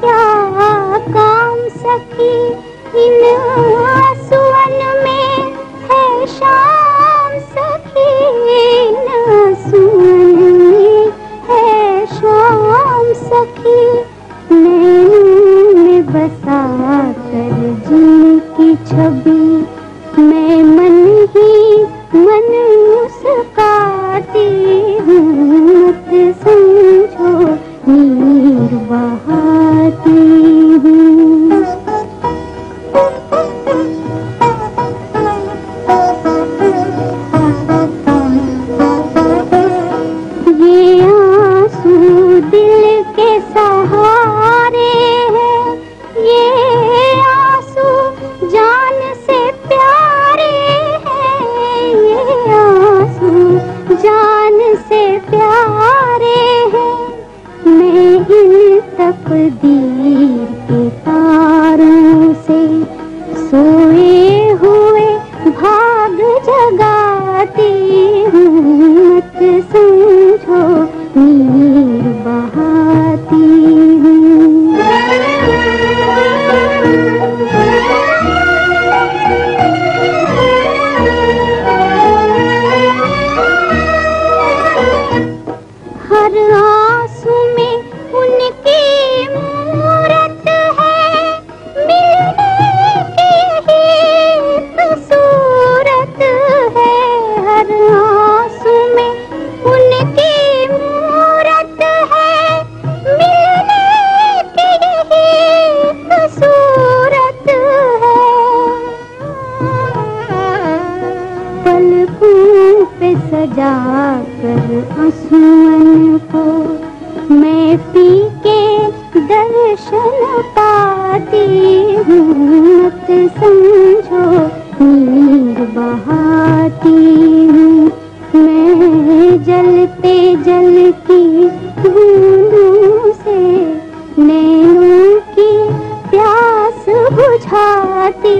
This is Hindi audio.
क्या काम का सखी perdi सजा कर आंसुअन को मैं पी के दर्शन पाती हूँ, मत समझो नींद बहाती हूँ। मैं जलते जलती धूलों से नैनों की प्यास बुझाती